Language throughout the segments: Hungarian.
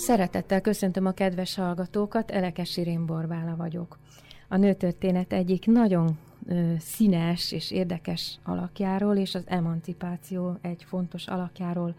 Szeretettel köszöntöm a kedves hallgatókat, Elekes Irén Borbála vagyok. A nőtörténet egyik nagyon ö, színes és érdekes alakjáról, és az emancipáció egy fontos alakjáról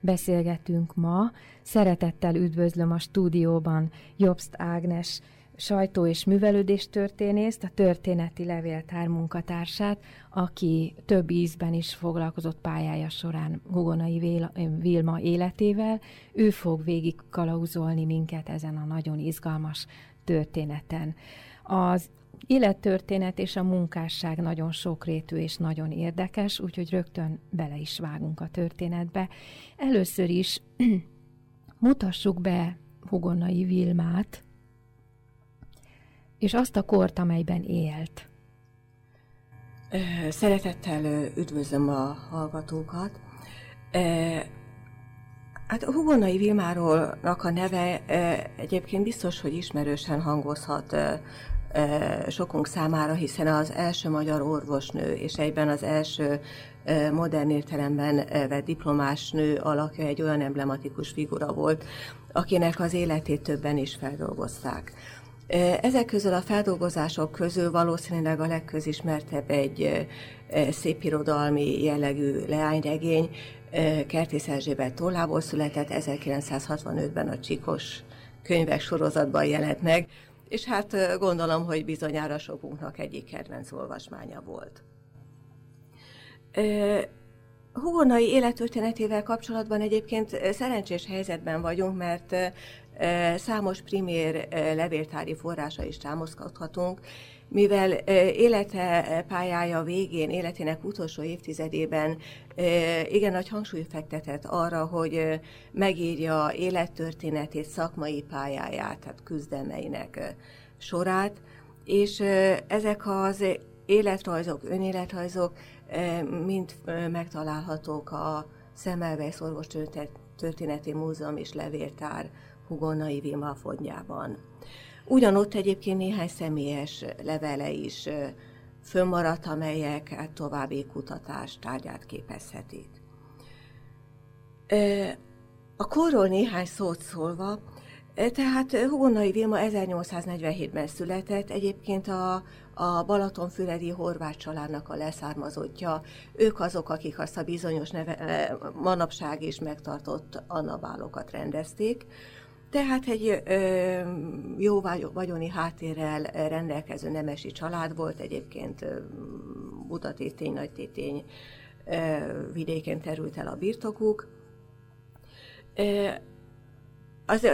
beszélgetünk ma. Szeretettel üdvözlöm a stúdióban Jobst Ágnes sajtó- és művelődés történészt, a történeti levéltár munkatársát, aki több ízben is foglalkozott pályája során Hugonai Vilma életével. Ő fog végig kalauzolni minket ezen a nagyon izgalmas történeten. Az élettörténet és a munkásság nagyon sokrétű és nagyon érdekes, úgyhogy rögtön bele is vágunk a történetbe. Először is mutassuk be Hugonai Vilmát, és azt a kort, amelyben élt. Szeretettel üdvözlöm a hallgatókat. Hát Hugonai Vilmárolnak a neve egyébként biztos, hogy ismerősen hangozhat sokunk számára, hiszen az első magyar orvosnő, és egyben az első modern értelemben vett diplomás nő alakja egy olyan emblematikus figura volt, akinek az életét többen is feldolgozták. Ezek közül a feldolgozások közül valószínűleg a legközismertebb egy szépirodalmi jellegű leányregény, Kertész Erzsébet tollából született, 1965-ben a Csikos könyvek sorozatban jelent meg, és hát gondolom, hogy bizonyára sokunknak egyik kedvenc olvasmánya volt. Hugonai élettörténetével kapcsolatban egyébként szerencsés helyzetben vagyunk, mert Számos primér levéltári forrása is támaszkodhatunk, mivel élete pályája végén, életének utolsó évtizedében igen nagy hangsúly fektetett arra, hogy megírja élettörténetét, szakmai pályáját, tehát küzdelmeinek sorát, és ezek az életrajzok, önéletrajzok mind megtalálhatók a Szemelweis Orvos Történeti Múzeum és Levéltár Hugonai Vilma fondjában. Ugyanott egyébként néhány személyes levele is fönnmaradt, amelyek hát további kutatás tárgyát képezhetik. A korról néhány szót szólva, tehát Hugonai Vilma 1847-ben született, egyébként a, a Balatonfüredi horvát családnak a leszármazottja. Ők azok, akik azt a bizonyos neve, manapság is megtartott annabálokat rendezték. Tehát egy ö, jó vagyoni háttérrel rendelkező nemesi család volt, egyébként Butatétény, Nagytétény vidéken terült el a birtokuk. Az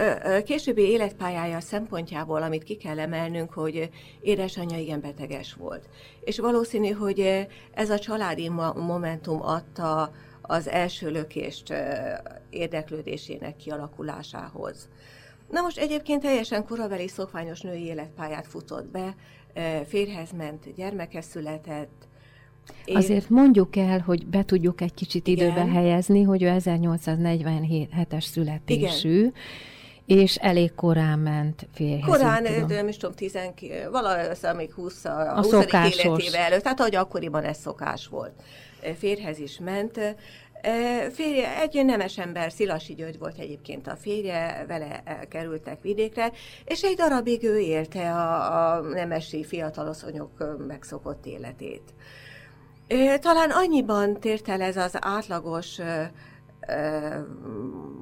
későbbi életpályája szempontjából, amit ki kell emelnünk, hogy édesanyja igen beteges volt. És valószínű, hogy ez a családi momentum adta az első lökést érdeklődésének kialakulásához. Na most egyébként teljesen korabeli szokványos női életpályát futott be, férhez ment, gyermeke született, én... Azért mondjuk el, hogy be tudjuk egy kicsit Igen. időbe helyezni, hogy ő 1847-es születésű, Igen. és elég korán ment férjhez. Korán, nem is tudom, 10, valahol még 20 a, a 20. életével előtt, tehát ahogy akkoriban ez szokás volt. Férhez is ment, Férje, egy nemes ember, Szilasi György volt egyébként a férje, vele kerültek vidékre, és egy darabig ő élte a, a nemesi fiataloszonyok megszokott életét. Talán annyiban tért el ez az átlagos,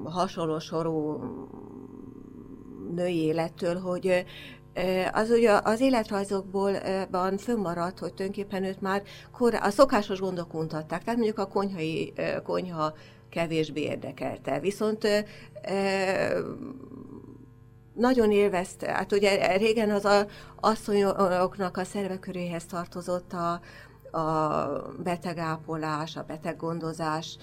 hasonló sorú női élettől, hogy az ugye az életrajzokból fönnmaradt, hogy tulajdonképpen őt már kor, a szokásos gondok untatták, tehát mondjuk a konyhai, konyha kevésbé érdekelte. Viszont nagyon élvezte, hát ugye régen az a asszonyoknak a szerveköréhez tartozott a, a betegápolás, a beteggondozás,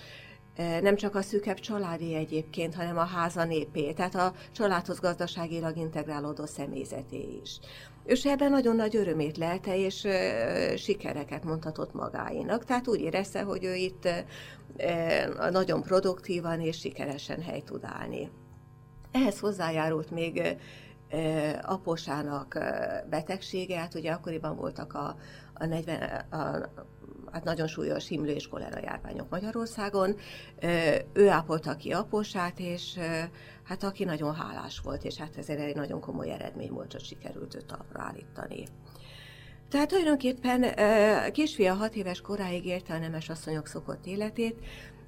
nem csak a szűkebb családi egyébként, hanem a háza népé, tehát a családhoz gazdaságilag integrálódó személyzeté is. És ebben nagyon nagy örömét lelte, és sikereket mondhatott magáinak. Tehát úgy érezte, hogy ő itt nagyon produktívan és sikeresen hely tud állni. Ehhez hozzájárult még aposának betegsége, hát ugye akkoriban voltak a, a 40, a, hát nagyon súlyos himlő és kolera járványok Magyarországon. Ő ápolta ki aposát, és hát aki nagyon hálás volt, és hát ez egy nagyon komoly eredmény volt, hogy sikerült őt talpra állítani. Tehát tulajdonképpen kisfia hat éves koráig élte a nemes asszonyok szokott életét,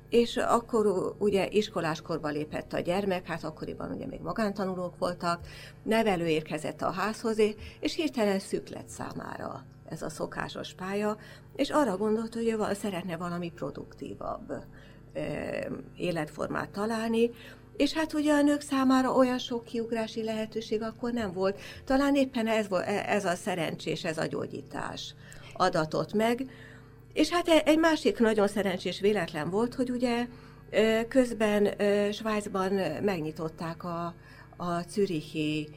és akkor ugye iskoláskorba lépett a gyermek, hát akkoriban ugye még magántanulók voltak, nevelő érkezett a házhoz, és hirtelen szűk lett számára ez a szokásos pálya, és arra gondolt, hogy ő szeretne valami produktívabb életformát találni, és hát ugye a nők számára olyan sok kiugrási lehetőség akkor nem volt. Talán éppen ez, ez a szerencsés, ez a gyógyítás adatott meg, és hát e, egy másik nagyon szerencsés véletlen volt, hogy ugye közben Svájcban megnyitották a, a Zürichi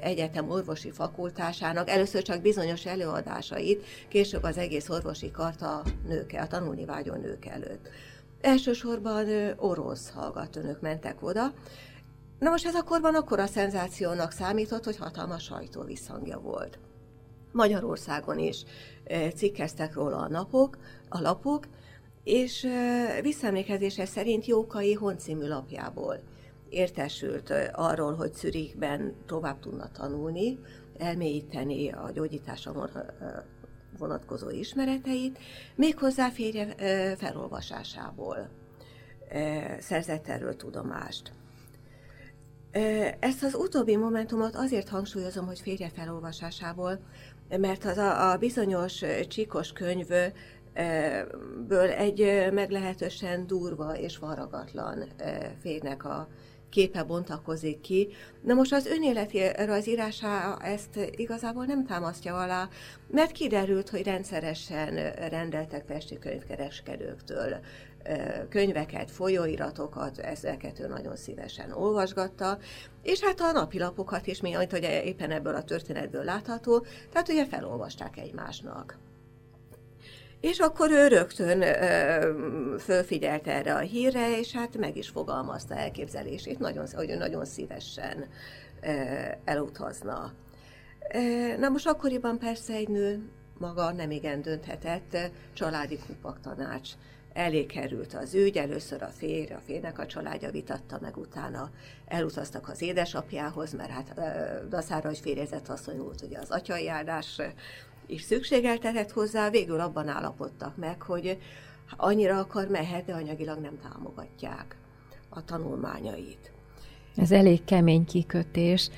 Egyetem orvosi fakultásának először csak bizonyos előadásait, később az egész orvosi karta nők, a tanulni vágyó nők előtt. Elsősorban orosz hallgatónők mentek oda, Na most ez a korban akkora szenzációnak számított, hogy hatalmas sajtó visszhangja volt. Magyarországon is cikkeztek róla a napok, a lapok, és visszaemlékezése szerint Jókai Honcímű lapjából értesült arról, hogy Zürichben tovább tudna tanulni, elmélyíteni a gyógyításra vonatkozó ismereteit, méghozzá férje felolvasásából szerzett erről tudomást. Ezt az utóbbi momentumot azért hangsúlyozom, hogy férje felolvasásából, mert az a, a bizonyos csíkos könyvből egy meglehetősen durva és varagatlan férnek a képe bontakozik ki. Na most az önéleti rajzírása ezt igazából nem támasztja alá, mert kiderült, hogy rendszeresen rendeltek festi könyvkereskedőktől könyveket, folyóiratokat, ezeket ő nagyon szívesen olvasgatta, és hát a napilapokat is, mint hogy éppen ebből a történetből látható, tehát ugye felolvasták egymásnak. És akkor ő rögtön ö, fölfigyelt erre a hírre, és hát meg is fogalmazta elképzelését, nagyon, hogy ő nagyon szívesen ö, elutazna. Na most akkoriban persze egy nő maga nem igen dönthetett, családi kupak tanács elé került az ügy, először a férj, a férnek a családja vitatta meg, utána elutaztak az édesapjához, mert hát daszára, hogy férjezett asszony volt ugye az atyai áldás is szükségeltetett hozzá, végül abban állapodtak meg, hogy annyira akar mehet, de anyagilag nem támogatják a tanulmányait. Ez elég kemény kikötés,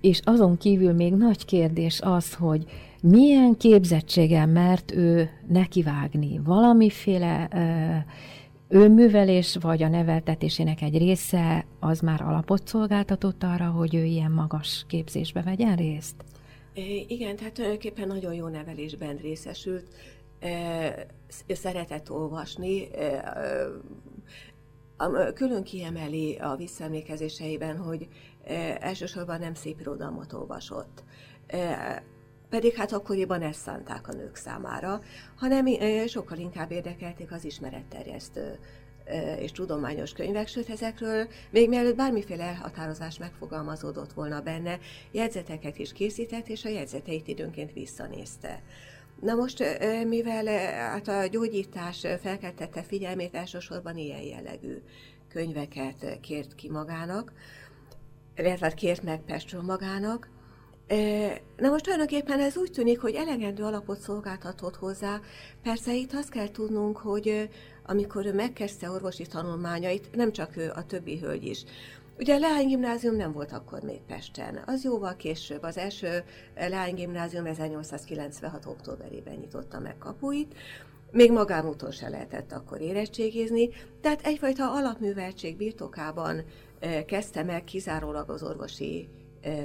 és azon kívül még nagy kérdés az, hogy milyen képzettséggel mert ő nekivágni. Valamiféle ö, önművelés, vagy a neveltetésének egy része az már alapot szolgáltatott arra, hogy ő ilyen magas képzésbe vegyen részt? Igen, tehát tulajdonképpen nagyon jó nevelésben részesült. Szeretett olvasni, külön kiemeli a visszaemlékezéseiben, hogy elsősorban nem szép irodalmat olvasott pedig hát akkoriban ezt szánták a nők számára, hanem sokkal inkább érdekelték az ismeretterjesztő és tudományos könyvek, sőt ezekről még mielőtt bármiféle elhatározás megfogalmazódott volna benne, jegyzeteket is készített, és a jegyzeteit időnként visszanézte. Na most, mivel hát a gyógyítás felkeltette figyelmét, elsősorban ilyen jellegű könyveket kért ki magának, illetve kért meg Pestről magának, Na most tulajdonképpen ez úgy tűnik, hogy elegendő alapot szolgáltatott hozzá. Persze itt azt kell tudnunk, hogy amikor ő megkezdte orvosi tanulmányait, nem csak ő, a többi hölgy is. Ugye a leánygimnázium nem volt akkor még Pesten, az jóval később. Az első leánygimnázium 1896. októberében nyitotta meg kapuit, még magánúton se lehetett akkor érettségizni, tehát egyfajta alapműveltség birtokában kezdte meg kizárólag az orvosi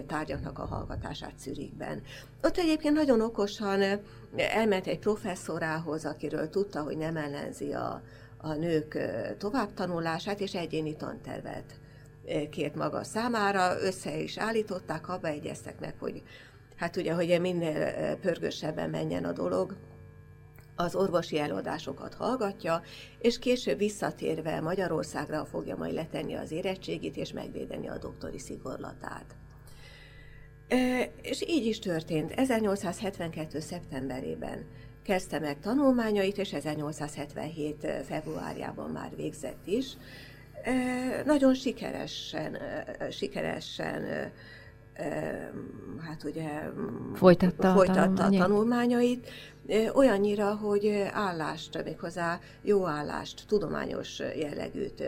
tárgyaknak a hallgatását Zürichben. Ott egyébként nagyon okosan elment egy professzorához, akiről tudta, hogy nem ellenzi a, a nők továbbtanulását, és egyéni tantervet kért maga számára, össze is állították, abba egyeztek meg, hogy hát ugye, hogy minél pörgősebben menjen a dolog, az orvosi előadásokat hallgatja, és később visszatérve Magyarországra fogja majd letenni az érettségit, és megvédeni a doktori szigorlatát. És így is történt. 1872. szeptemberében kezdte meg tanulmányait, és 1877. februárjában már végzett is. Nagyon sikeresen, sikeresen hát ugye folytatta, folytatta a tanulmányait, olyannyira, hogy állást, méghozzá jó állást, tudományos jellegűt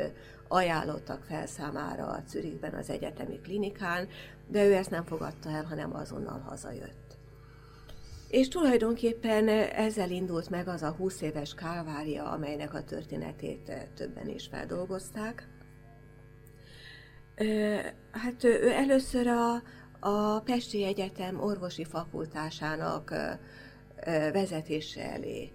ajánlottak fel számára a Zürichben az egyetemi klinikán, de ő ezt nem fogadta el, hanem azonnal hazajött. És tulajdonképpen ezzel indult meg az a 20 éves kálvária, amelynek a történetét többen is feldolgozták. Hát ő először a, a Pesti Egyetem orvosi fakultásának vezetése elé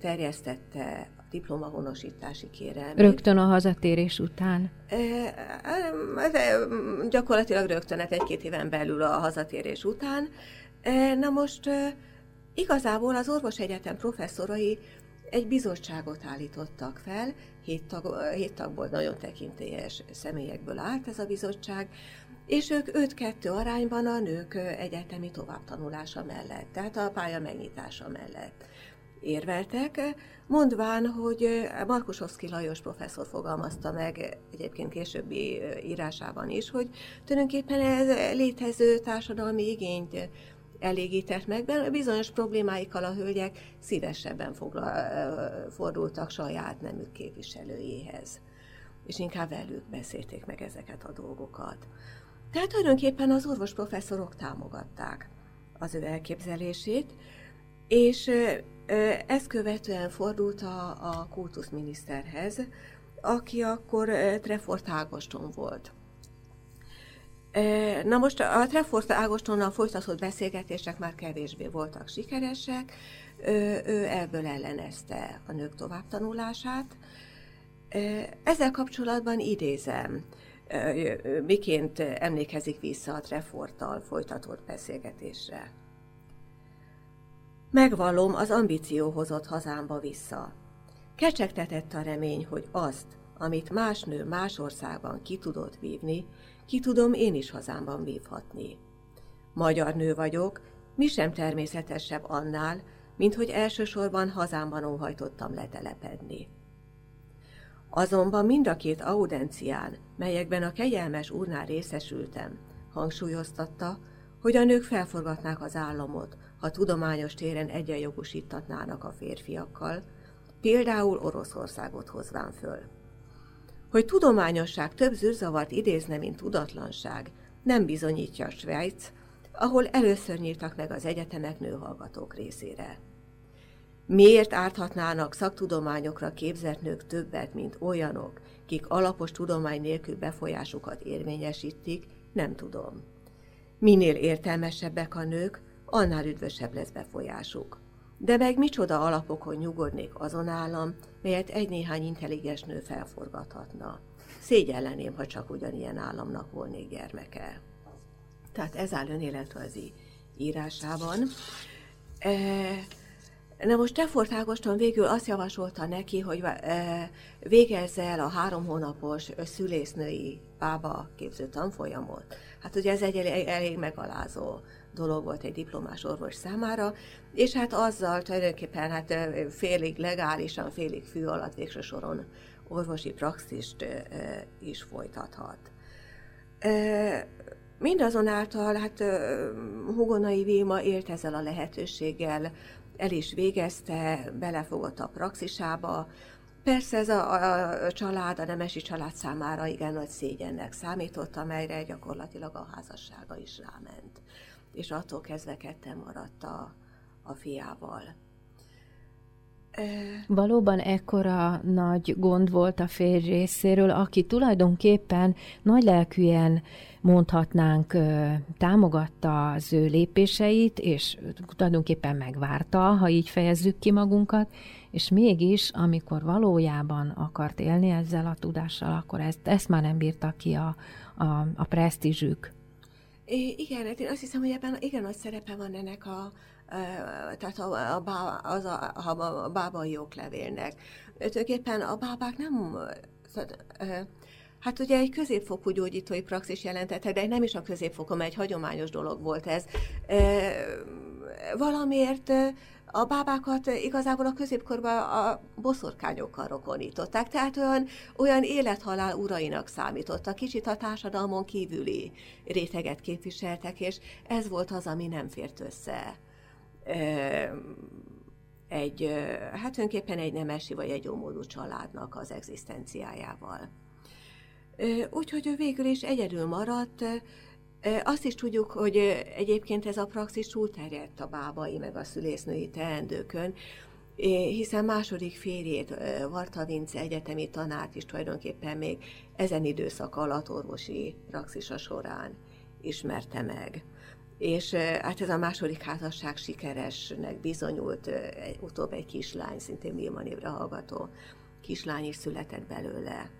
terjesztette diplomahonosítási kérelmét. Rögtön a hazatérés után? Gyakorlatilag rögtön, hát egy-két éven belül a hazatérés után. Na most igazából az orvosegyetem professzorai egy bizottságot állítottak fel, hét, tag, hét tagból nagyon tekintélyes személyekből állt ez a bizottság, és ők 5-2 arányban a nők egyetemi továbbtanulása mellett, tehát a pálya megnyitása mellett érveltek, mondván, hogy Markusovszki Lajos professzor fogalmazta meg egyébként későbbi írásában is, hogy tulajdonképpen ez létező társadalmi igényt elégített meg, mert bizonyos problémáikkal a hölgyek szívesebben foglal, fordultak saját nemük képviselőjéhez, és inkább velük beszélték meg ezeket a dolgokat. Tehát tulajdonképpen az orvos professzorok támogatták az ő elképzelését, és ezt követően fordult a, a kultuszminiszterhez, aki akkor Trefort Ágoston volt. Na most a Trefort Ágostonnal folytatott beszélgetések már kevésbé voltak sikeresek, ő ebből ellenezte a nők továbbtanulását. Ezzel kapcsolatban idézem, miként emlékezik vissza a Treforttal folytatott beszélgetésre. Megvallom, az ambíció hozott hazámba vissza. Kecsegtetett a remény, hogy azt, amit más nő más országban ki tudott vívni, ki tudom én is hazámban vívhatni. Magyar nő vagyok, mi sem természetesebb annál, mint hogy elsősorban hazámban óhajtottam letelepedni. Azonban mind a két audencián, melyekben a kegyelmes úrnál részesültem, hangsúlyoztatta, hogy a nők felforgatnák az államot, ha tudományos téren egyenjogosítatnának a férfiakkal, például Oroszországot hozván föl. Hogy tudományosság több zűrzavart idézne, mint tudatlanság, nem bizonyítja a Svájc, ahol először nyíltak meg az egyetemek nőhallgatók részére. Miért árthatnának szaktudományokra képzett nők többet, mint olyanok, kik alapos tudomány nélkül befolyásukat érvényesítik, nem tudom. Minél értelmesebbek a nők, annál üdvösebb lesz befolyásuk. De meg micsoda alapokon nyugodnék azon állam, melyet egy-néhány intelligens nő felforgathatna. Szégyelleném, ha csak ugyanilyen államnak volnék gyermeke. Tehát ez áll önéletrajzi írásában. E, Na most Tefort Ágoston végül azt javasolta neki, hogy e, végezze el a három hónapos szülésznői bába képző tanfolyamot. Hát ugye ez egy elég, elég megalázó dolog volt egy diplomás orvos számára, és hát azzal tulajdonképpen hát félig legálisan, félig fű alatt végső soron orvosi praxist is folytathat. Mindazonáltal hát Hugonai Vilma élt ezzel a lehetőséggel, el is végezte, belefogott a praxisába. Persze ez a, a, a család, a nemesi család számára igen nagy szégyennek számított, amelyre gyakorlatilag a házassága is ráment. És attól kezdve ketten maradt a, a fiával. Valóban ekkora nagy gond volt a férj részéről, aki tulajdonképpen nagy lelkűen mondhatnánk, támogatta az ő lépéseit, és tulajdonképpen megvárta, ha így fejezzük ki magunkat, és mégis, amikor valójában akart élni ezzel a tudással, akkor ezt, ezt már nem bírta ki a, a, a presztízsük. Igen, hát én azt hiszem, hogy ebben igen nagy szerepe van ennek a, tehát a, a, bá, az a, a, a bábai oklevélnek. Tulajdonképpen a bábák nem... Hát ugye egy középfokú gyógyítói praxis jelentette, de nem is a középfokon, mert egy hagyományos dolog volt ez. Valamiért a bábákat igazából a középkorban a boszorkányokkal rokonították, tehát olyan, olyan élethalál urainak számítottak, kicsit a társadalmon kívüli réteget képviseltek, és ez volt az, ami nem fért össze egy, hát önképpen egy nemesi vagy egy jómódú családnak az egzisztenciájával. Úgyhogy ő végül is egyedül maradt, azt is tudjuk, hogy egyébként ez a praxis túlterjedt a bábai meg a szülésznői teendőkön, hiszen második férjét, Varta Vince egyetemi tanárt is tulajdonképpen még ezen időszak alatt orvosi praxisa során ismerte meg és hát ez a második házasság sikeresnek bizonyult, utóbb egy kislány, szintén Vilma névre hallgató kislány is született belőle.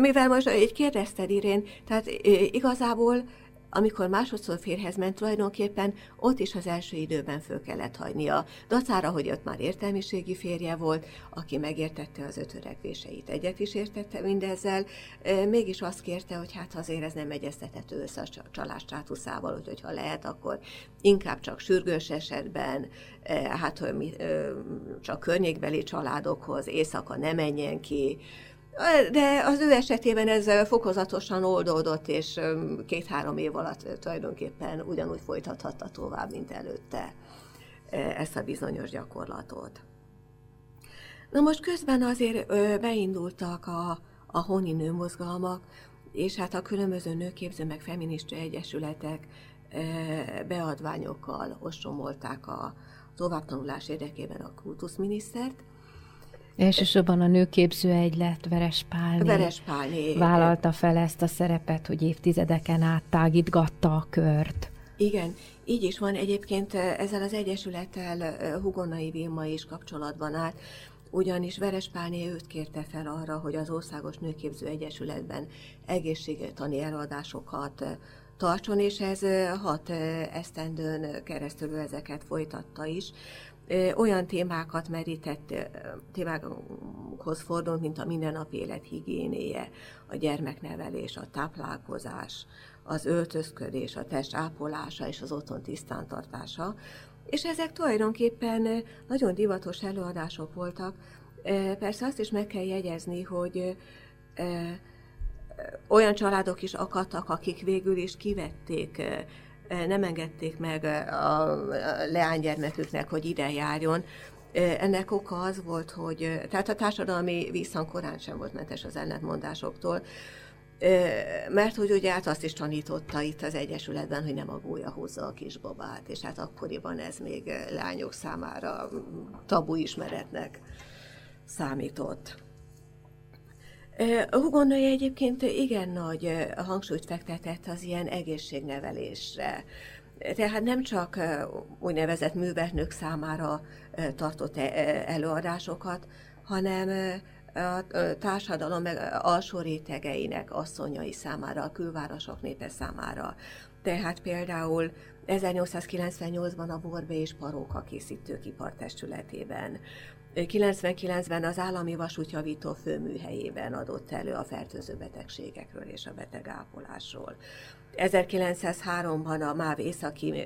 Mivel most így kérdezted, Irén, tehát igazából amikor másodszor férhez ment, tulajdonképpen ott is az első időben föl kellett hagynia. Dacára, hogy ott már értelmiségi férje volt, aki megértette az ötörekvéseit. Egyet is értette mindezzel, mégis azt kérte, hogy hát azért ez nem egyeztethető össze a csalás státuszával, úgyhogy ha lehet, akkor inkább csak sürgős esetben, hát hogy csak környékbeli családokhoz, éjszaka ne menjen ki, de az ő esetében ez fokozatosan oldódott, és két-három év alatt tulajdonképpen ugyanúgy folytathatta tovább, mint előtte ezt a bizonyos gyakorlatot. Na most közben azért beindultak a, a honi nőmozgalmak, és hát a különböző nőképző meg feminista egyesületek beadványokkal ostromolták a továbbtanulás érdekében a kultuszminisztert, Elsősorban a nőképző egylet Veres Pálné, Veres Pálné vállalta fel ezt a szerepet, hogy évtizedeken át tágítgatta a kört. Igen, így is van. Egyébként ezzel az egyesülettel Hugonai Vilma is kapcsolatban állt, ugyanis Veres Pálné őt kérte fel arra, hogy az Országos Nőképző Egyesületben egészségtani előadásokat tartson, és ez hat esztendőn keresztül ezeket folytatta is olyan témákat merített, témákhoz fordult, mint a mindennapi élet higiénéje, a gyermeknevelés, a táplálkozás, az öltözködés, a test ápolása és az otthon tisztántartása. És ezek tulajdonképpen nagyon divatos előadások voltak. Persze azt is meg kell jegyezni, hogy olyan családok is akadtak, akik végül is kivették nem engedték meg a leánygyermeküknek, hogy ide járjon. Ennek oka az volt, hogy tehát a társadalmi visszhang korán sem volt mentes az ellentmondásoktól, mert hogy ugye hát azt is tanította itt az Egyesületben, hogy nem a gólya húzza a kisbabát, és hát akkoriban ez még lányok számára tabu ismeretnek számított. Hugonai egyébként igen nagy hangsúlyt fektetett az ilyen egészségnevelésre. Tehát nem csak úgynevezett műveltnők számára tartott előadásokat, hanem a társadalom meg alsó rétegeinek, asszonyai számára, a külvárosok népe számára. Tehát például 1898-ban a Borbe és Paróka készítőkipar testületében 99-ben az állami vasútjavító főműhelyében adott elő a fertőző betegségekről és a betegápolásról. 1903-ban a MÁV északi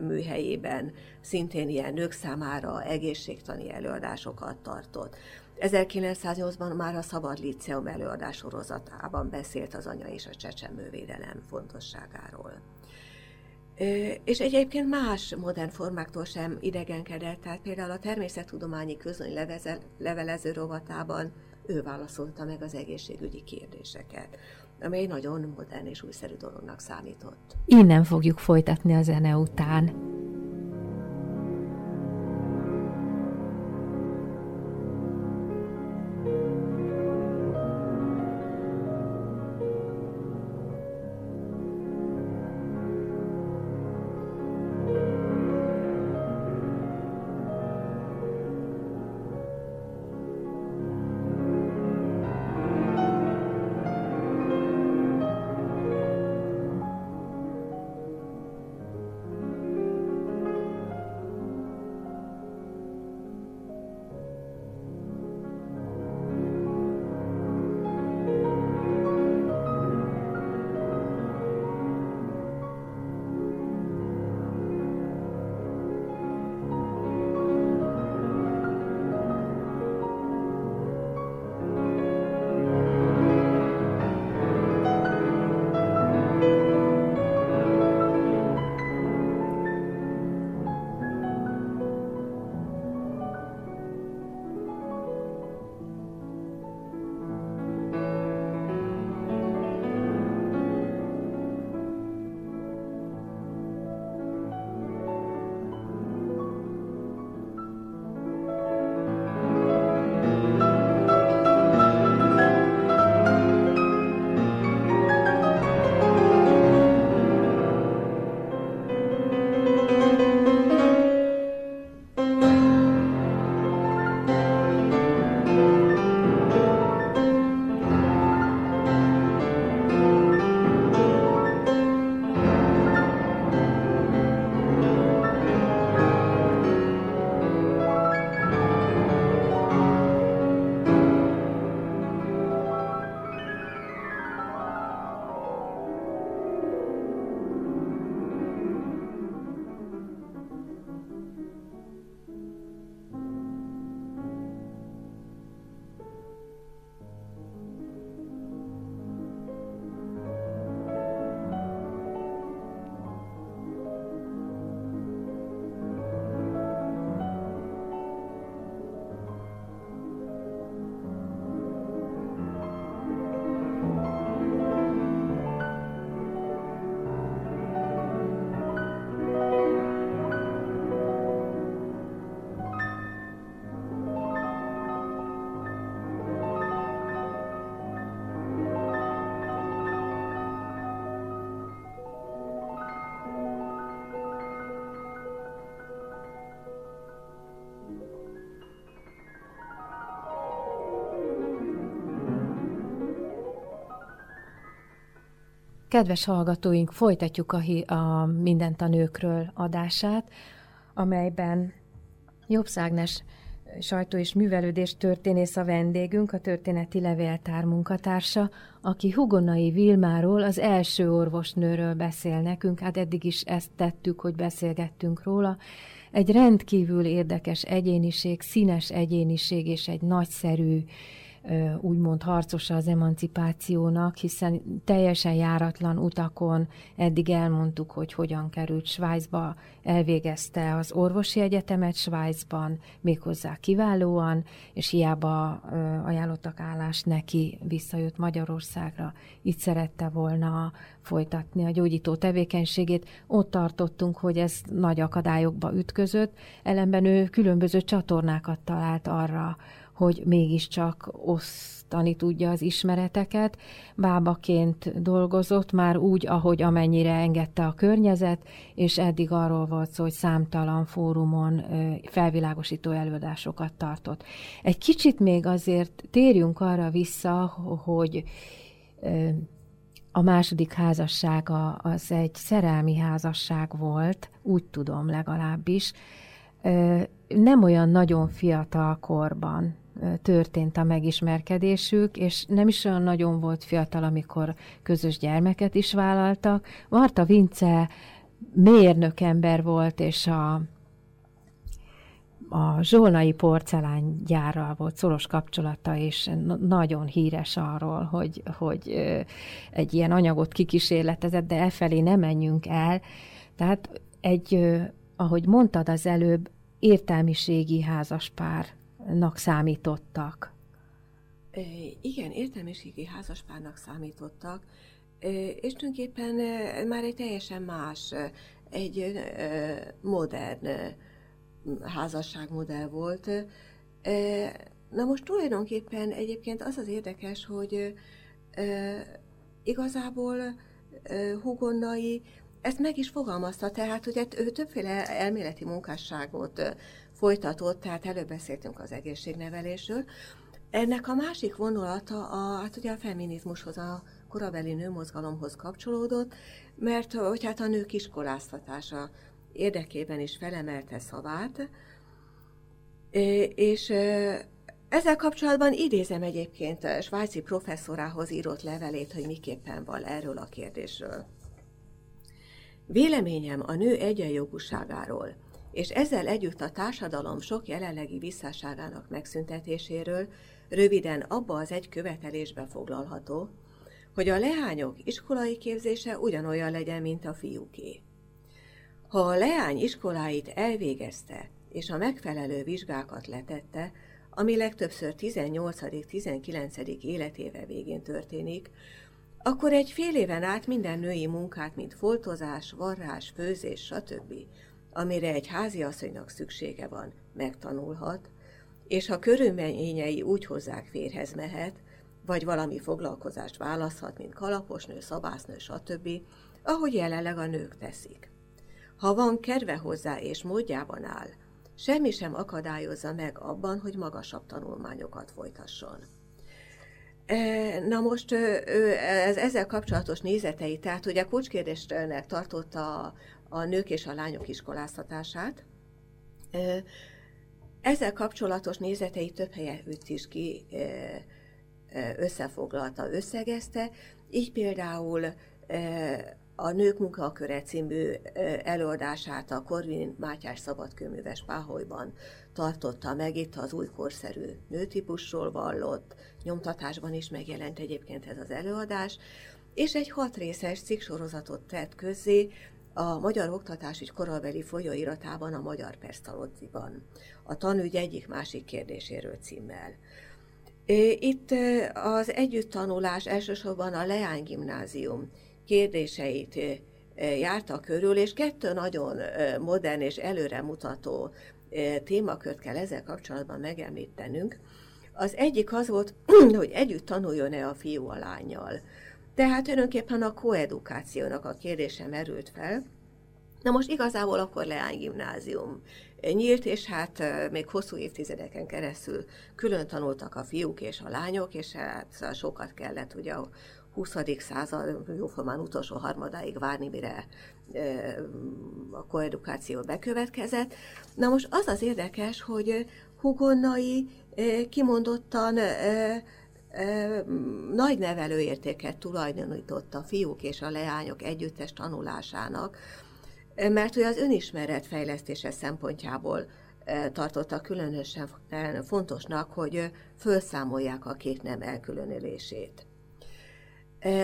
műhelyében szintén ilyen nők számára egészségtani előadásokat tartott. 1908-ban már a Szabad Líceum előadás sorozatában beszélt az anya és a csecsemővédelem fontosságáról. És egyébként más modern formáktól sem idegenkedett, tehát például a természettudományi közöny levelező rovatában ő válaszolta meg az egészségügyi kérdéseket, ami egy nagyon modern és újszerű dolognak számított. Innen fogjuk folytatni a zene után. Kedves hallgatóink, folytatjuk a, a Mindent a nőkről adását, amelyben Jobbszágnes sajtó és művelődés történész a vendégünk, a történeti levéltár munkatársa, aki Hugonai Vilmáról, az első orvosnőről beszél nekünk, hát eddig is ezt tettük, hogy beszélgettünk róla. Egy rendkívül érdekes egyéniség, színes egyéniség és egy nagyszerű úgymond harcosa az emancipációnak, hiszen teljesen járatlan utakon eddig elmondtuk, hogy hogyan került Svájcba, elvégezte az orvosi egyetemet Svájcban, méghozzá kiválóan, és hiába ajánlottak állást neki, visszajött Magyarországra, itt szerette volna folytatni a gyógyító tevékenységét. Ott tartottunk, hogy ez nagy akadályokba ütközött, ellenben ő különböző csatornákat talált arra, hogy mégiscsak osztani tudja az ismereteket. Bábaként dolgozott már úgy, ahogy amennyire engedte a környezet, és eddig arról volt szó, hogy számtalan fórumon felvilágosító előadásokat tartott. Egy kicsit még azért térjünk arra vissza, hogy a második házassága az egy szerelmi házasság volt, úgy tudom legalábbis, nem olyan nagyon fiatal korban történt a megismerkedésük, és nem is olyan nagyon volt fiatal, amikor közös gyermeket is vállaltak. Marta Vince mérnök ember volt, és a, a zsolnai porcelángyárral volt szoros kapcsolata, és nagyon híres arról, hogy, hogy egy ilyen anyagot kikísérletezett, de e felé nem menjünk el. Tehát egy, ahogy mondtad az előbb, értelmiségi házaspár nak számítottak. Igen, értelmiségi házaspárnak számítottak, és tulajdonképpen már egy teljesen más, egy modern házasságmodell volt. Na most tulajdonképpen egyébként az az érdekes, hogy igazából Hugonnai ezt meg is fogalmazta, tehát ugye ő többféle elméleti munkásságot folytatott, tehát előbb beszéltünk az egészségnevelésről. Ennek a másik vonulata a, hát ugye a feminizmushoz, a korabeli nőmozgalomhoz kapcsolódott, mert hogy hát a nők iskoláztatása érdekében is felemelte szavát, és ezzel kapcsolatban idézem egyébként a svájci professzorához írott levelét, hogy miképpen van erről a kérdésről. Véleményem a nő egyenjogúságáról és ezzel együtt a társadalom sok jelenlegi visszáságának megszüntetéséről röviden abba az egy követelésbe foglalható, hogy a leányok iskolai képzése ugyanolyan legyen, mint a fiúké. Ha a leány iskoláit elvégezte, és a megfelelő vizsgákat letette, ami legtöbbször 18.-19. életéve végén történik, akkor egy fél éven át minden női munkát, mint foltozás, varrás, főzés, stb amire egy háziasszonynak szüksége van, megtanulhat, és ha körülményei úgy hozzák férhez mehet, vagy valami foglalkozást választhat, mint kalaposnő, szabásznő, stb., ahogy jelenleg a nők teszik. Ha van kedve hozzá és módjában áll, semmi sem akadályozza meg abban, hogy magasabb tanulmányokat folytasson. Na most ez, ezzel kapcsolatos nézetei, tehát ugye a kulcskérdésnek tartotta a nők és a lányok iskoláztatását. Ezzel kapcsolatos nézetei több helyen őt is ki összefoglalta, összegezte. Így például a Nők munkaköre című előadását a Korvin Mátyás szabadkőműves Páholyban tartotta meg, itt az új korszerű nőtípusról vallott, nyomtatásban is megjelent egyébként ez az előadás, és egy hat részes cikksorozatot tett közzé a Magyar Oktatási Korabeli folyóiratában, a Magyar Persztalociban, a tanügy egyik-másik kérdéséről címmel. Itt az együttanulás elsősorban a Leány Gimnázium kérdéseit járta körül, és kettő nagyon modern és előremutató témakört kell ezzel kapcsolatban megemlítenünk. Az egyik az volt, hogy együtt tanuljon-e a fiú a lányjal. Tehát tulajdonképpen a koedukációnak a kérdése merült fel. Na most igazából akkor Leány gimnázium nyílt, és hát még hosszú évtizedeken keresztül külön tanultak a fiúk és a lányok, és hát szóval sokat kellett ugye 20. század jóformán utolsó harmadáig várni, mire a koedukáció bekövetkezett. Na most az az érdekes, hogy Hugonnai kimondottan nagy nevelőértéket tulajdonított a fiúk és a leányok együttes tanulásának, mert hogy az önismeret fejlesztése szempontjából tartotta különösen fontosnak, hogy felszámolják a két nem elkülönülését.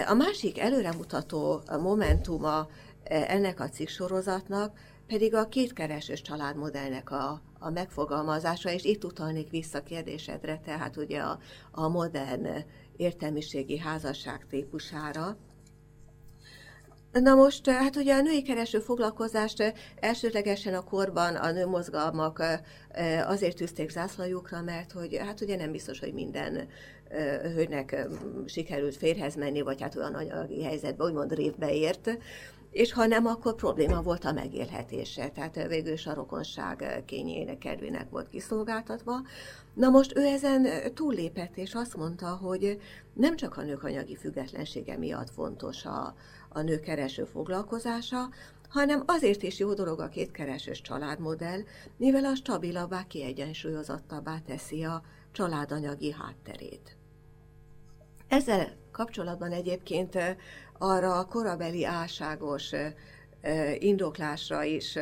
A másik előremutató momentuma ennek a cikk sorozatnak pedig a kétkeresős családmodellnek a, a megfogalmazása, és itt utalnék vissza kérdésedre, tehát ugye a, a modern értelmiségi házasság típusára, Na most, hát ugye a női kereső foglalkozást elsőlegesen a korban a nőmozgalmak azért tűzték zászlajukra, mert hogy hát ugye nem biztos, hogy minden hölgynek sikerült férhez menni, vagy hát olyan anyagi helyzetben, úgymond révbe ért, és ha nem, akkor probléma volt a megélhetése, tehát végül is a rokonság kényének, kedvének volt kiszolgáltatva. Na most ő ezen túllépett, és azt mondta, hogy nem csak a nők anyagi függetlensége miatt fontos a, a nő kereső foglalkozása, hanem azért is jó dolog a kétkeresős családmodell, mivel a stabilabbá, kiegyensúlyozottabbá teszi a családanyagi hátterét. Ezzel kapcsolatban egyébként arra a korabeli álságos indoklásra is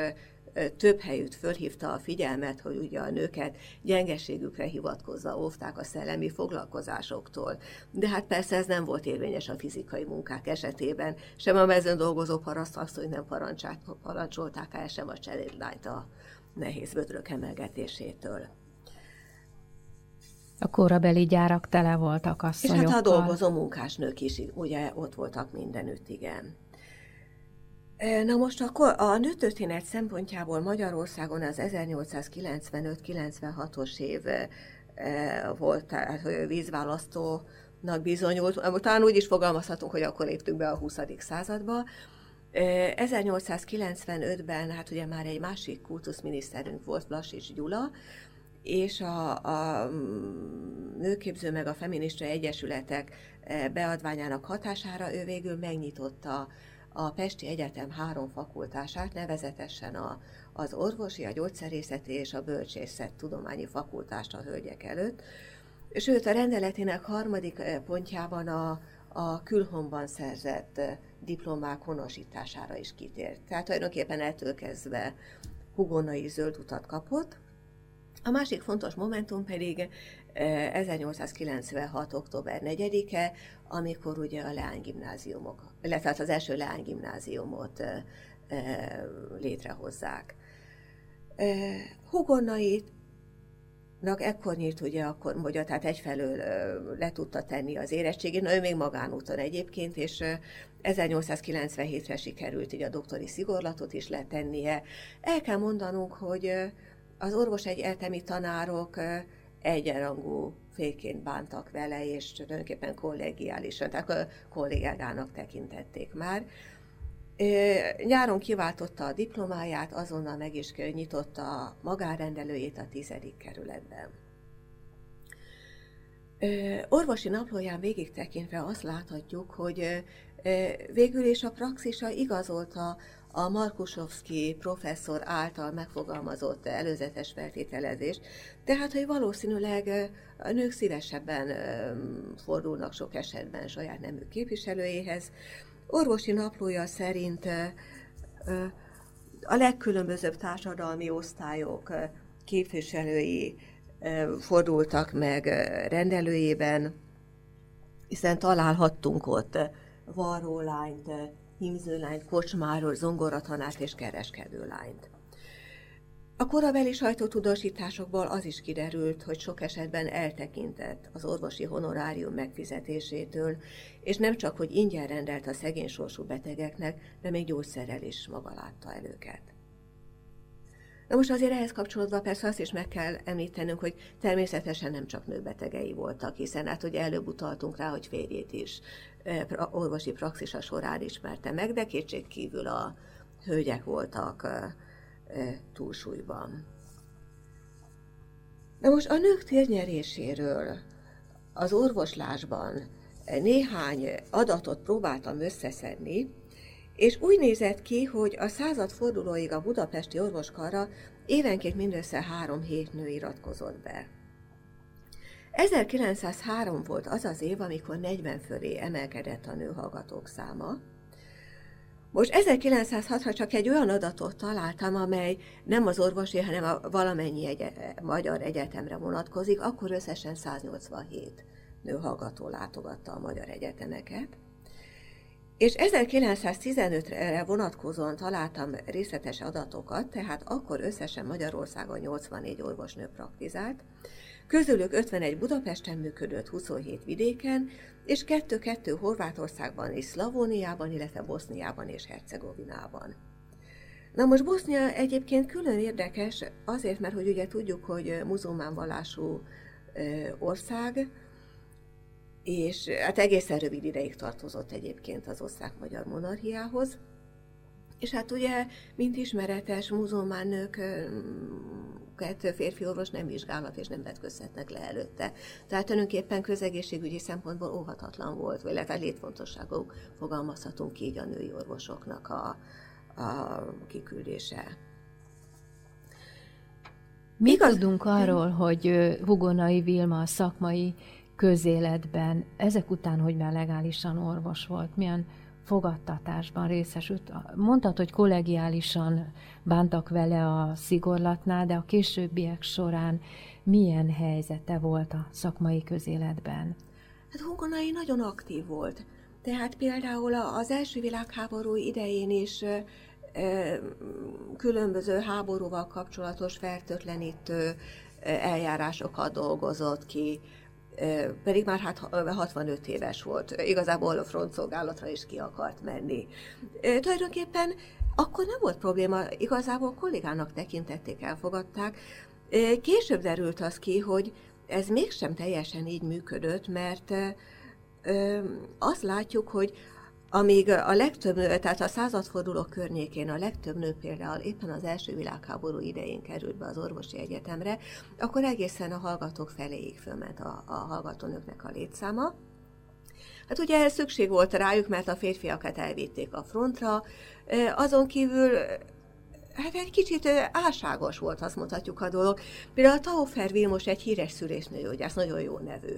több helyütt fölhívta a figyelmet, hogy ugye a nőket gyengeségükre hivatkozva óvták a szellemi foglalkozásoktól. De hát persze ez nem volt érvényes a fizikai munkák esetében, sem a mezőn dolgozó parasztasszony nem parancsolták el, sem a cselédlányt a nehéz vödrök emelgetésétől. A korabeli gyárak tele voltak asszonyokkal. És hát a dolgozó munkásnők is ugye ott voltak mindenütt, igen. Na most akkor a nőtörténet szempontjából Magyarországon az 1895-96-os év volt, tehát vízválasztónak bizonyult. Talán úgy is fogalmazhatunk, hogy akkor léptünk be a 20. századba. 1895-ben hát ugye már egy másik kultuszminiszterünk volt, Blasics Gyula, és a, a nőképző meg a feminista egyesületek e, beadványának hatására ő végül megnyitotta a Pesti Egyetem három fakultását, nevezetesen a, az orvosi, a gyógyszerészeti és a bölcsészet tudományi fakultást a hölgyek előtt. Sőt, a rendeletének harmadik e, pontjában a, a külhonban szerzett e, diplomák honosítására is kitért. Tehát tulajdonképpen ettől kezdve hugonai zöld utat kapott, a másik fontos momentum pedig 1896. Eh, október 4-e, amikor ugye a leánygimnáziumok, illetve hát az első leánygimnáziumot eh, eh, létrehozzák. Hugonnait ekkor nyílt ugye akkor mondja, tehát egyfelől le tudta tenni az érettségét, na ő még magánúton egyébként, és 1897-re sikerült így a doktori szigorlatot is letennie. El kell mondanunk, hogy az orvos egy eltemi tanárok egyenrangú féként bántak vele, és tulajdonképpen kollegiálisan, tehát kollégának tekintették már. Nyáron kiváltotta a diplomáját, azonnal meg is nyitotta a magárendelőjét a tizedik kerületben. Orvosi naplóján végig tekintve azt láthatjuk, hogy végül is a praxisa igazolta a Markusovski professzor által megfogalmazott előzetes feltételezést, tehát, hogy valószínűleg a nők szívesebben fordulnak sok esetben saját nemű képviselőjéhez. Orvosi naplója szerint a legkülönbözőbb társadalmi osztályok képviselői fordultak meg rendelőjében, hiszen találhattunk ott varrólányt, hímzőlányt, kocsmáros, zongoratanárt és kereskedőlányt. A korabeli sajtótudósításokból az is kiderült, hogy sok esetben eltekintett az orvosi honorárium megfizetésétől, és nem csak, hogy ingyen rendelt a szegény sorsú betegeknek, de még gyógyszerrel is maga látta el őket. Na most azért ehhez kapcsolódva persze azt is meg kell említenünk, hogy természetesen nem csak nőbetegei voltak, hiszen hát ugye előbb utaltunk rá, hogy férjét is orvosi praxisa során ismerte meg, de kétség kívül a hölgyek voltak túlsúlyban. Na most a nők térnyeréséről az orvoslásban néhány adatot próbáltam összeszedni, és úgy nézett ki, hogy a század fordulóig a budapesti orvoskarra évenként mindössze három hét nő iratkozott be. 1903 volt az az év, amikor 40 fölé emelkedett a nőhallgatók száma. Most 1906-ra csak egy olyan adatot találtam, amely nem az orvosi, hanem a valamennyi egy- magyar egyetemre vonatkozik, akkor összesen 187 nőhallgató látogatta a magyar egyetemeket. És 1915-re vonatkozóan találtam részletes adatokat, tehát akkor összesen Magyarországon 84 orvosnő praktizált, közülük 51 Budapesten működött, 27 vidéken, és 2-2 Horvátországban és Szlavóniában, illetve Boszniában és Hercegovinában. Na most Bosznia egyébként külön érdekes, azért, mert hogy ugye tudjuk, hogy muzulmán vallású ország, és hát egészen rövid ideig tartozott egyébként az osztrák-magyar monarchiához. És hát ugye, mint ismeretes, muzulmán nők kettő férfi orvos nem vizsgálnak és nem vetközhetnek le előtte. Tehát tulajdonképpen közegészségügyi szempontból óhatatlan volt, vagy lehet létfontosságú fogalmazhatunk így a női orvosoknak a, a kiküldése. Mi Igaz? tudunk arról, hogy Hugonai Vilma a szakmai közéletben, ezek után, hogy már legálisan orvos volt, milyen fogadtatásban részesült. Mondtad, hogy kollegiálisan bántak vele a szigorlatnál, de a későbbiek során milyen helyzete volt a szakmai közéletben? Hát Hugonai nagyon aktív volt. Tehát például az első világháború idején is különböző háborúval kapcsolatos fertőtlenítő eljárásokat dolgozott ki, pedig már hát 65 éves volt, igazából a frontszolgálatra is ki akart menni. Tulajdonképpen akkor nem volt probléma, igazából kollégának tekintették, elfogadták. Később derült az ki, hogy ez mégsem teljesen így működött, mert azt látjuk, hogy amíg a legtöbb nő, tehát a századforduló környékén a legtöbb nő például éppen az első világháború idején került be az orvosi egyetemre, akkor egészen a hallgatók feléig fölment a, a hallgatónőknek a létszáma. Hát ugye ez szükség volt rájuk, mert a férfiakat elvitték a frontra, azon kívül hát egy kicsit álságos volt, azt mondhatjuk a dolog. Például a Taufer Vilmos egy híres szülésznőgyógyász, nagyon jó nevű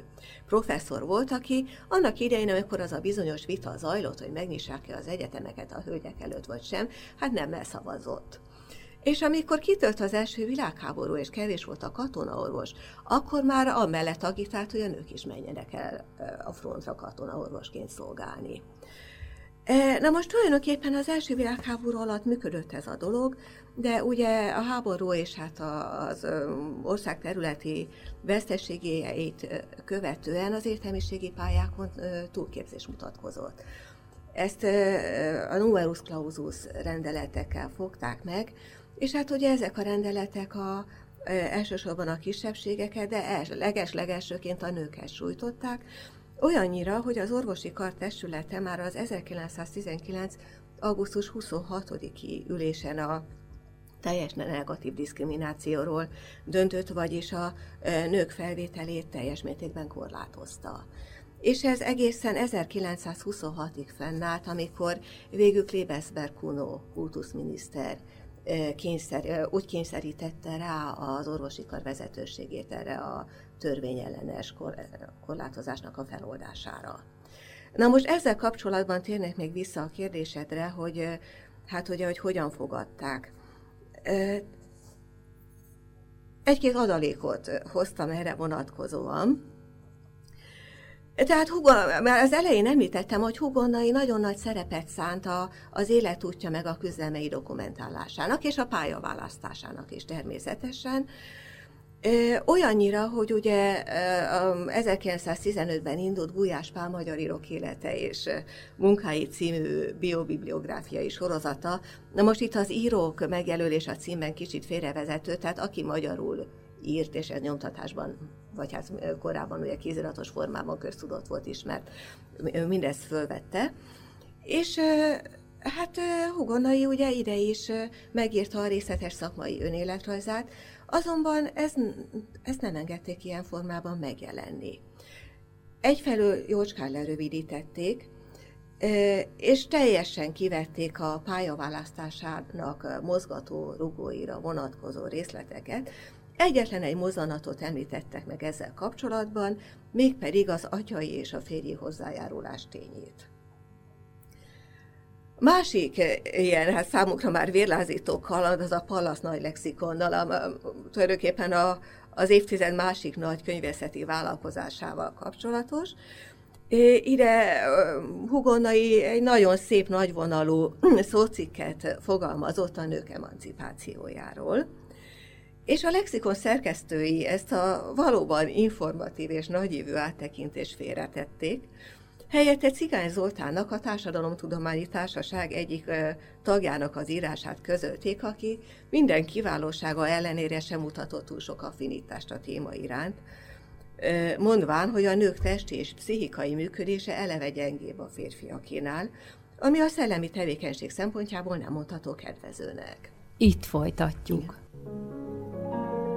professzor volt, aki annak idején, amikor az a bizonyos vita zajlott, hogy megnyissák-e az egyetemeket a hölgyek előtt vagy sem, hát nem elszavazott. És amikor kitört az első világháború, és kevés volt a katonaorvos, akkor már amellett agitált, hogy a nők is menjenek el a frontra katonaorvosként szolgálni. Na most tulajdonképpen az első világháború alatt működött ez a dolog, de ugye a háború és hát az ország területi veszteségeit követően az értelmiségi pályákon túlképzés mutatkozott. Ezt a numerus clausus rendeletekkel fogták meg, és hát ugye ezek a rendeletek a, elsősorban a kisebbségeket, de leges-legelsőként a nőket sújtották, Olyannyira, hogy az orvosi kar testülete már az 1919. augusztus 26-i ülésen a teljes negatív diszkriminációról döntött, vagyis a nők felvételét teljes mértékben korlátozta. És ez egészen 1926-ig fennállt, amikor végül Klebesberg Kuno kultuszminiszter kényszer, úgy kényszerítette rá az orvosi kar vezetőségét erre a törvényellenes korlátozásnak a feloldására. Na most ezzel kapcsolatban térnek még vissza a kérdésedre, hogy hát ugye, hogy hogyan fogadták. Egy-két adalékot hoztam erre vonatkozóan. Tehát Hugo, már az elején említettem, hogy Hugonnai nagyon nagy szerepet szánt a, az életútja meg a küzdelmei dokumentálásának és a pályaválasztásának is természetesen. Olyannyira, hogy ugye 1915-ben indult Gulyás Pál Magyar Írok élete és munkái című biobibliográfiai sorozata. Na most itt az írók megjelölés a címben kicsit félrevezető, tehát aki magyarul írt, és ez nyomtatásban, vagy hát korábban ugye kéziratos formában köztudott volt ismert, mindezt fölvette. És hát Hugonai ugye ide is megírta a részletes szakmai önéletrajzát, Azonban ez, ezt nem engedték ilyen formában megjelenni. Egyfelől jócskán lerövidítették, és teljesen kivették a pályaválasztásának mozgató rugóira vonatkozó részleteket. Egyetlen egy mozanatot említettek meg ezzel kapcsolatban, mégpedig az atyai és a férji hozzájárulás tényét. Másik ilyen, hát számukra már vérlázító kaland, az a Pallas nagy lexikonnal, a, tulajdonképpen a, az évtized másik nagy könyvészeti vállalkozásával kapcsolatos. Ide Hugonai egy nagyon szép, nagyvonalú szócikket fogalmazott a nők emancipációjáról. És a lexikon szerkesztői ezt a valóban informatív és nagyívű áttekintést félretették, Helyette Cigány Zoltánnak a Társadalomtudományi Társaság egyik ö, tagjának az írását közölték, aki minden kiválósága ellenére sem mutatott túl sok affinitást a téma iránt, ö, mondván, hogy a nők testi és pszichikai működése eleve gyengébb a férfiakénál, ami a szellemi tevékenység szempontjából nem mondható kedvezőnek. Itt folytatjuk. Igen.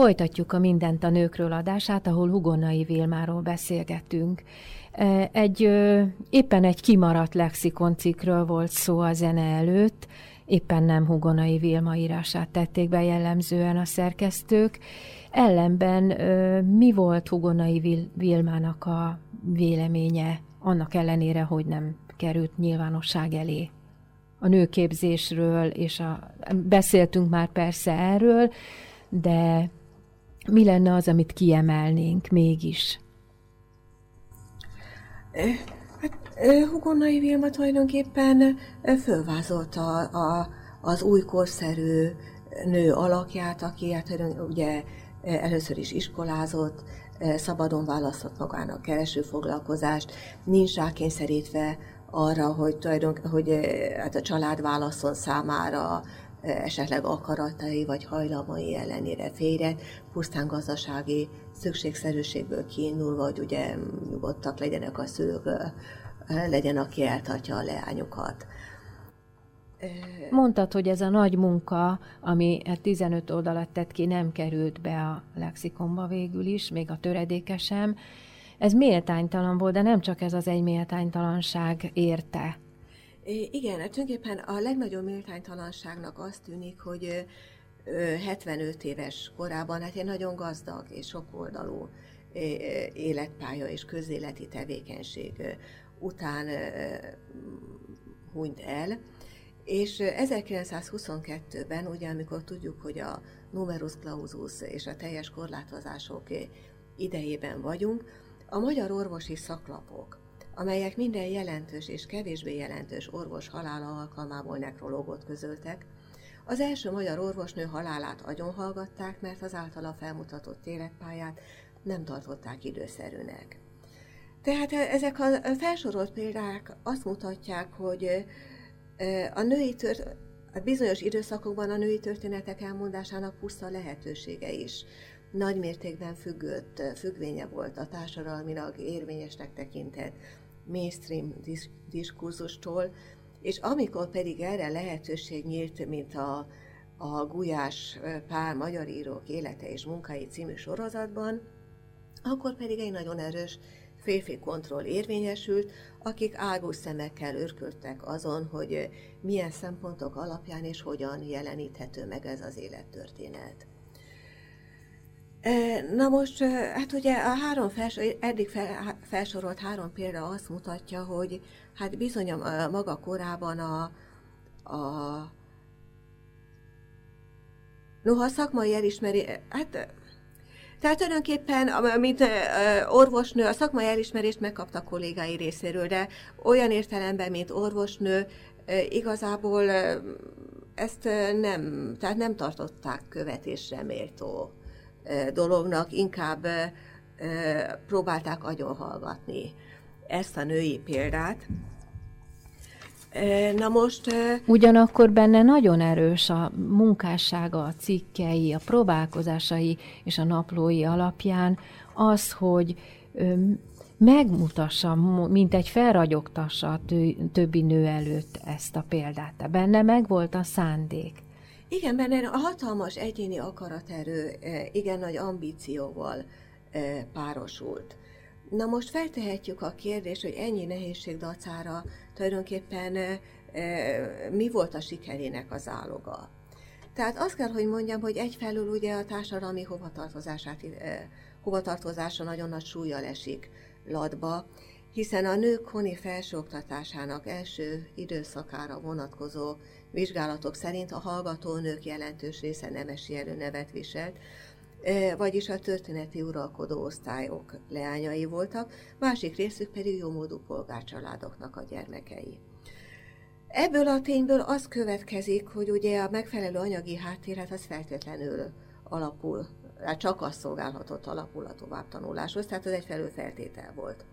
Folytatjuk a Mindent a nőkről adását, ahol Hugonai Vilmáról beszélgetünk. E, egy, éppen egy kimaradt lexikoncikről volt szó a zene előtt, éppen nem Hugonai Vilma írását tették be jellemzően a szerkesztők. Ellenben mi volt Hugonai Vilmának a véleménye, annak ellenére, hogy nem került nyilvánosság elé? A nőképzésről, és a, beszéltünk már persze erről, de mi lenne az, amit kiemelnénk mégis? Hát Hugonai Vilma tulajdonképpen fölvázolta a, az új korszerű nő alakját, aki hát ugye először is iskolázott, szabadon választott magának kereső foglalkozást, nincs rákényszerítve arra, hogy, tulajdon, hogy hát a család válaszol számára esetleg akaratai vagy hajlamai ellenére félre, pusztán gazdasági szükségszerűségből kiindulva, hogy ugye nyugodtak legyenek a szülők, legyen, aki eltartja a leányokat. Mondtad, hogy ez a nagy munka, ami 15 oldalat tett ki, nem került be a lexikonba végül is, még a töredéke sem. Ez méltánytalan volt, de nem csak ez az egy méltánytalanság érte igen, hát tulajdonképpen a legnagyobb méltánytalanságnak azt tűnik, hogy 75 éves korában hát egy nagyon gazdag és sokoldalú életpálya és közéleti tevékenység után hunyt el, És 1922-ben, ugye amikor tudjuk, hogy a numerus clausus és a teljes korlátozások idejében vagyunk, a magyar orvosi szaklapok, amelyek minden jelentős és kevésbé jelentős orvos halála alkalmából nekrológot közöltek, az első magyar orvosnő halálát agyonhallgatták, mert az általa felmutatott életpályát nem tartották időszerűnek. Tehát ezek a felsorolt példák azt mutatják, hogy a női tört, a bizonyos időszakokban a női történetek elmondásának puszta lehetősége is nagy mértékben függött, függvénye volt a társadalmilag érvényesnek tekintett mainstream diskurzustól, és amikor pedig erre lehetőség nyílt, mint a, a Gulyás pár magyar írók élete és munkái című sorozatban, akkor pedig egy nagyon erős férfi kontroll érvényesült, akik águs szemekkel örködtek azon, hogy milyen szempontok alapján és hogyan jeleníthető meg ez az élettörténet. Na most, hát ugye a három felsor, eddig fel, felsorolt három példa azt mutatja, hogy hát bizony a maga korában a, a Noha a szakmai elismeri, hát tehát tulajdonképpen, mint orvosnő, a szakmai elismerést megkapta kollégái részéről, de olyan értelemben, mint orvosnő, igazából ezt nem, tehát nem tartották követésre méltó dolognak, inkább próbálták agyonhallgatni ezt a női példát. Na most... Ugyanakkor benne nagyon erős a munkássága, a cikkei, a próbálkozásai és a naplói alapján az, hogy megmutassa, mint egy felragyogtassa a többi nő előtt ezt a példát. Benne meg volt a szándék. Igen, benne a hatalmas egyéni akaraterő igen nagy ambícióval párosult. Na most feltehetjük a kérdést, hogy ennyi nehézség dacára tulajdonképpen mi volt a sikerének az áloga. Tehát azt kell, hogy mondjam, hogy egyfelől ugye a társadalmi hovatartozását, hovatartozása nagyon nagy súlyjal esik ladba, hiszen a nők honi felsőoktatásának első időszakára vonatkozó vizsgálatok szerint a hallgatónők jelentős része nemesi előnevet viselt, vagyis a történeti uralkodó osztályok leányai voltak, másik részük pedig jómódú polgárcsaládoknak a gyermekei. Ebből a tényből az következik, hogy ugye a megfelelő anyagi háttéret az feltétlenül alapul, hát csak az szolgálhatott alapul a továbbtanuláshoz, tehát az egyfelől feltétel volt.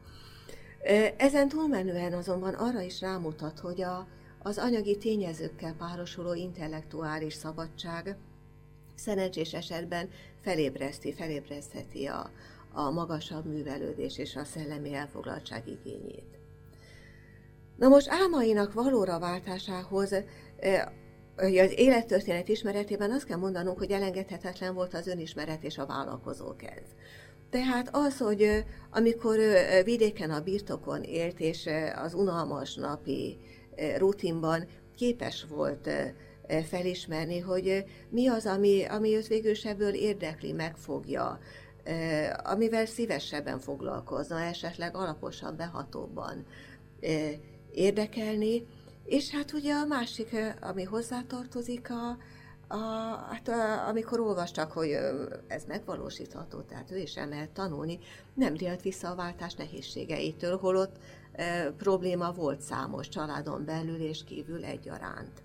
Ezen túlmenően azonban arra is rámutat, hogy a, az anyagi tényezőkkel párosuló intellektuális szabadság szerencsés esetben felébreszti, felébresztheti a, a magasabb művelődés és a szellemi elfoglaltság igényét. Na most álmainak valóra váltásához az élettörténet ismeretében azt kell mondanunk, hogy elengedhetetlen volt az önismeret és a vállalkozó kedv. Tehát az, hogy amikor vidéken a birtokon élt, és az unalmas napi rutinban képes volt felismerni, hogy mi az, ami, ami őt végül ebből érdekli, megfogja, amivel szívesebben foglalkozna, esetleg alaposan, behatóbban érdekelni. És hát ugye a másik, ami hozzátartozik, a, a, hát a, amikor olvastak, hogy ez megvalósítható, tehát ő is el lehet tanulni, nem riadt vissza a váltás nehézségeitől, holott probléma volt számos családon belül és kívül egyaránt.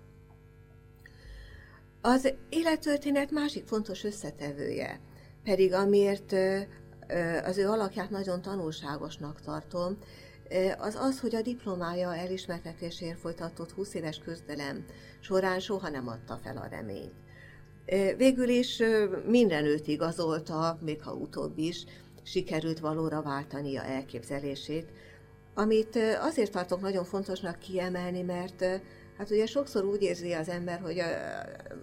Az élettörténet másik fontos összetevője, pedig amiért az ő alakját nagyon tanulságosnak tartom, az az, hogy a diplomája elismertetésért folytatott 20 éves küzdelem során soha nem adta fel a reményt. Végül is minden őt igazolta, még ha utóbb is, sikerült valóra váltania elképzelését, amit azért tartok nagyon fontosnak kiemelni, mert Hát ugye sokszor úgy érzi az ember, hogy a,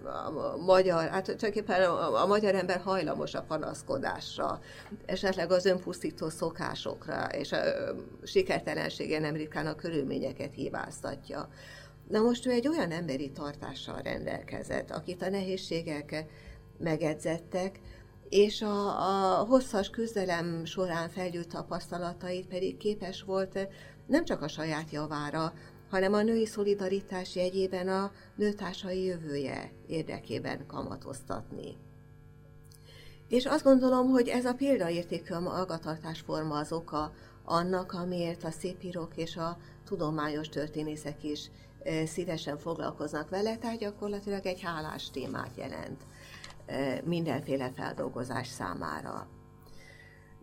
a, a magyar, hát tulajdonképpen a, a magyar ember hajlamos a panaszkodásra, esetleg az önpusztító szokásokra, és a, a sikertelensége nem ritkán a körülményeket hibáztatja. Na most ő egy olyan emberi tartással rendelkezett, akit a nehézségek megedzettek, és a, a hosszas küzdelem során felgyűlt tapasztalatait pedig képes volt nem csak a saját javára, hanem a női szolidaritás jegyében a nőtársai jövője érdekében kamatoztatni. És azt gondolom, hogy ez a példaértékű magatartásforma az oka annak, amiért a szépírók és a tudományos történészek is szívesen foglalkoznak vele, tehát gyakorlatilag egy hálás témát jelent mindenféle feldolgozás számára.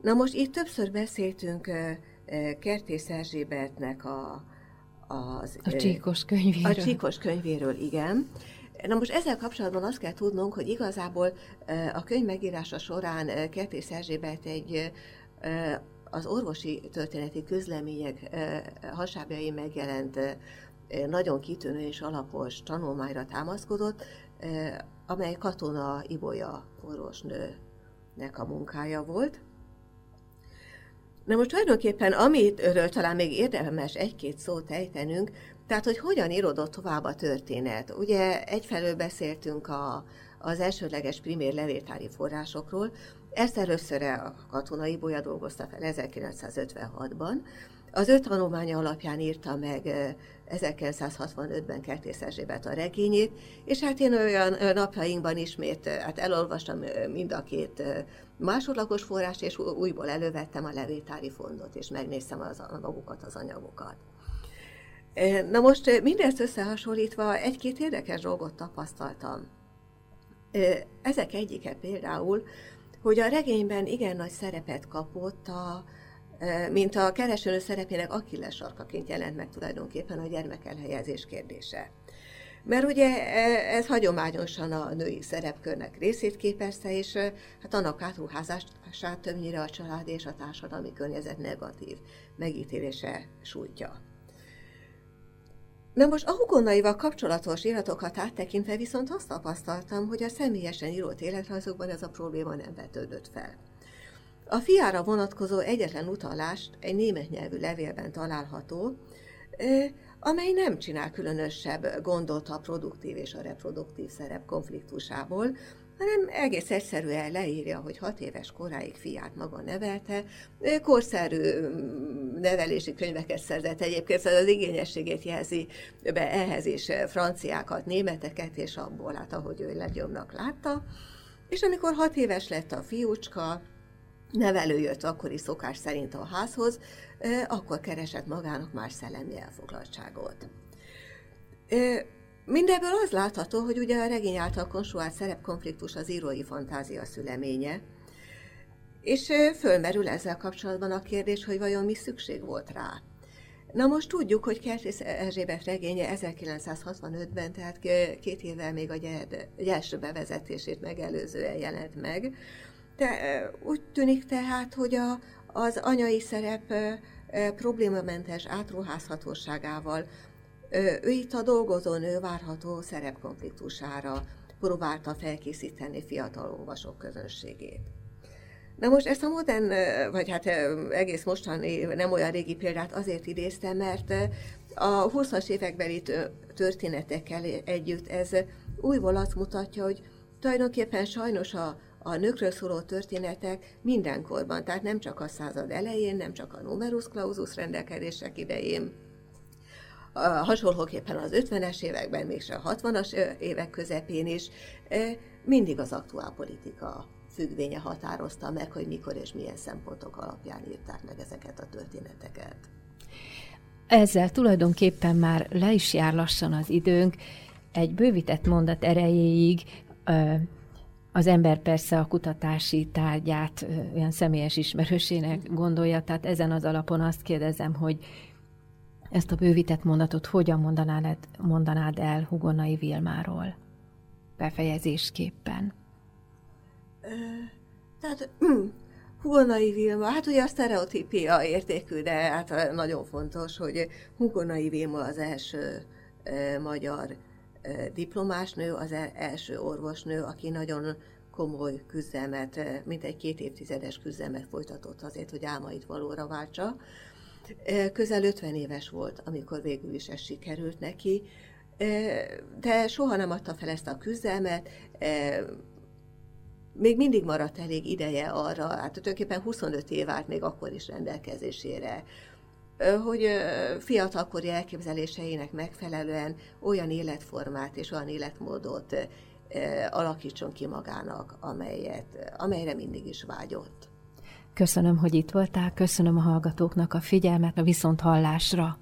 Na most itt többször beszéltünk Kertész Erzsébetnek a, az, a csíkos könyvéről. A csíkos könyvéről, igen. Na most ezzel kapcsolatban azt kell tudnunk, hogy igazából a könyv megírása során Kertész Erzsébet egy az orvosi történeti közlemények hasábjai megjelent nagyon kitűnő és alapos tanulmányra támaszkodott, amely Katona Ibolya orvosnőnek a munkája volt. Na most tulajdonképpen, amitől talán még érdemes egy-két szót ejtenünk, tehát, hogy hogyan írodott tovább a történet. Ugye egyfelől beszéltünk a, az elsődleges primér levéltári forrásokról, ezt először a katonai bolya dolgozta fel 1956-ban. Az öt tanulmánya alapján írta meg 1965-ben Kertész Erzsébet a regényét, és hát én olyan napjainkban ismét hát elolvastam mind a két másodlagos forrást, és újból elővettem a levétári fondot, és megnéztem az, magukat, az anyagokat. Na most mindezt összehasonlítva egy-két érdekes dolgot tapasztaltam. Ezek egyike például, hogy a regényben igen nagy szerepet kapott a, mint a keresőnő szerepének Akilles sarkaként jelent meg tulajdonképpen a gyermekelhelyezés kérdése. Mert ugye e, ez hagyományosan a női szerepkörnek részét képezte, és hát annak átruházását többnyire a család és a társadalmi környezet negatív megítélése sújtja. Na most a hugonaival kapcsolatos iratokat áttekintve viszont azt tapasztaltam, hogy a személyesen írott életrajzokban ez a probléma nem vetődött fel. A fiára vonatkozó egyetlen utalást egy német nyelvű levélben található, amely nem csinál különösebb gondot a produktív és a reproduktív szerep konfliktusából, hanem egész egyszerűen leírja, hogy hat éves koráig fiát maga nevelte, korszerű mm, nevelési könyveket szerzett egyébként, szóval az igényességét jelzi be ehhez is franciákat, németeket, és abból hát, ahogy ő legjobbnak látta. És amikor hat éves lett a fiúcska, nevelő jött akkori szokás szerint a házhoz, akkor keresett magának más szellemi elfoglaltságot. Mindebből az látható, hogy ugye a regény által konstruált szerepkonfliktus az írói fantázia szüleménye, és fölmerül ezzel kapcsolatban a kérdés, hogy vajon mi szükség volt rá. Na most tudjuk, hogy Kertész Erzsébet regénye 1965-ben, tehát két évvel még a első bevezetését megelőzően jelent meg. De úgy tűnik tehát, hogy a, az anyai szerep problémamentes átruházhatóságával ő itt a dolgozó nő várható szerepkonfliktusára próbálta felkészíteni fiatal olvasók közönségét. Na most ezt a modern, vagy hát egész mostani, nem olyan régi példát azért idéztem, mert a 20-as évekbeli történetekkel együtt ez újból azt mutatja, hogy tulajdonképpen sajnos a, a nőkről szóló történetek mindenkorban, tehát nem csak a század elején, nem csak a numerus clausus rendelkezések idején, hasonlóképpen az 50-es években, mégse a 60-as évek közepén is, mindig az aktuál politika függvénye határozta meg, hogy mikor és milyen szempontok alapján írták meg ezeket a történeteket. Ezzel tulajdonképpen már le is jár lassan az időnk. Egy bővített mondat erejéig az ember persze a kutatási tárgyát olyan személyes ismerősének gondolja, tehát ezen az alapon azt kérdezem, hogy ezt a bővített mondatot hogyan mondanád, mondanád el Hugonai Vilmáról befejezésképpen? tehát hm, Hugonai Vilma, hát ugye a sztereotípia értékű, de hát nagyon fontos, hogy Hugonai Vilma az első magyar e, diplomásnő, az első orvosnő, aki nagyon komoly küzdelmet, mint egy két évtizedes küzdelmet folytatott azért, hogy álmait valóra váltsa. Közel 50 éves volt, amikor végül is ez sikerült neki, de soha nem adta fel ezt a küzdelmet, még mindig maradt elég ideje arra, hát tulajdonképpen 25 év állt még akkor is rendelkezésére, hogy fiatalkori elképzeléseinek megfelelően olyan életformát és olyan életmódot alakítson ki magának, amelyet, amelyre mindig is vágyott. Köszönöm, hogy itt voltál, köszönöm a hallgatóknak a figyelmet, a viszonthallásra.